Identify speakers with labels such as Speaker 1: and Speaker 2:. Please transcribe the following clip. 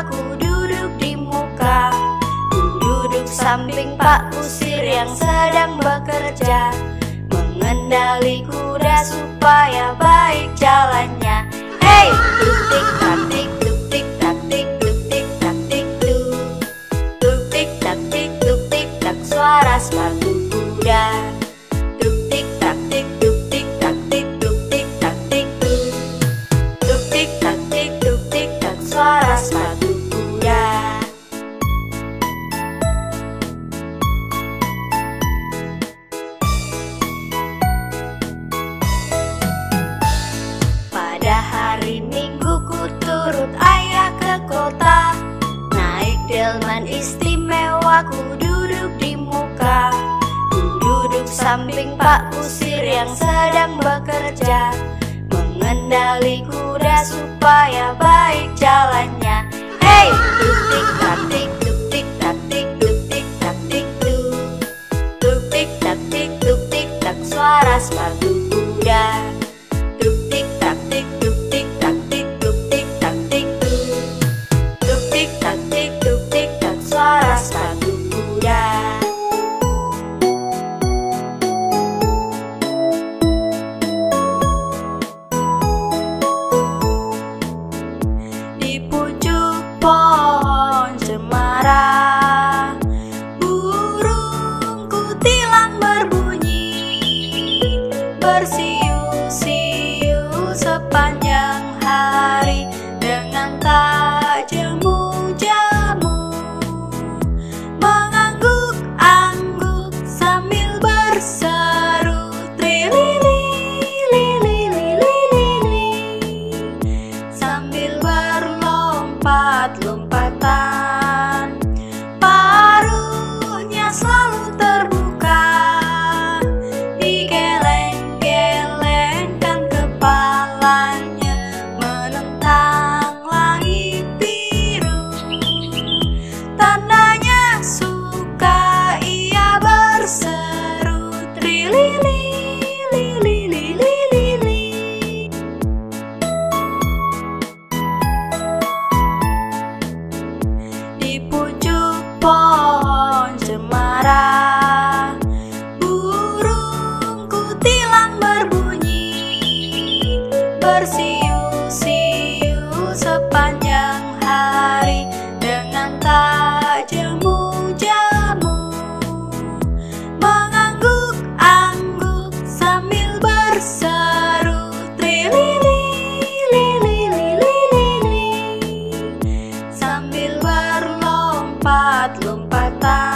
Speaker 1: aku duduk di muka Ku duduk samping pak kusir yang sedang bekerja. Mengendali kuda supaya baik jalannya. Hey, tutik tatik tutik tatik tutik tatik tu Tutik tatik tutik tak suara sepatu kuda. Istimewa ku duduk di muka Ku duduk samping Pak Kusir yang sedang bekerja. Mengendali kuda supaya baik jalannya. Hei, berbunyi Bersiu-siu sepanjang hari Dengan tak jemu-jemu Mengangguk-angguk sambil berseru Trilili-lili-lili-lili sambil berlompat-lompatan